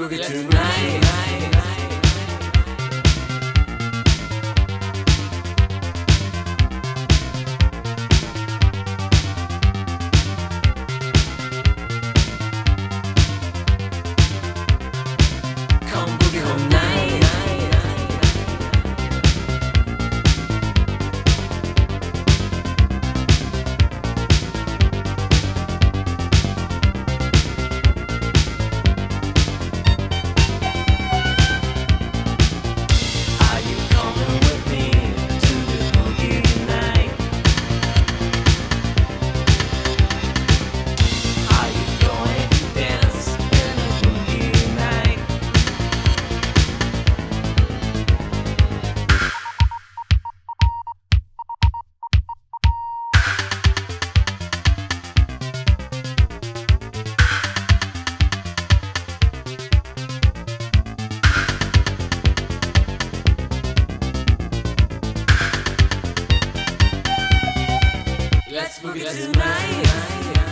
boogie tonight. Let's book it tonight.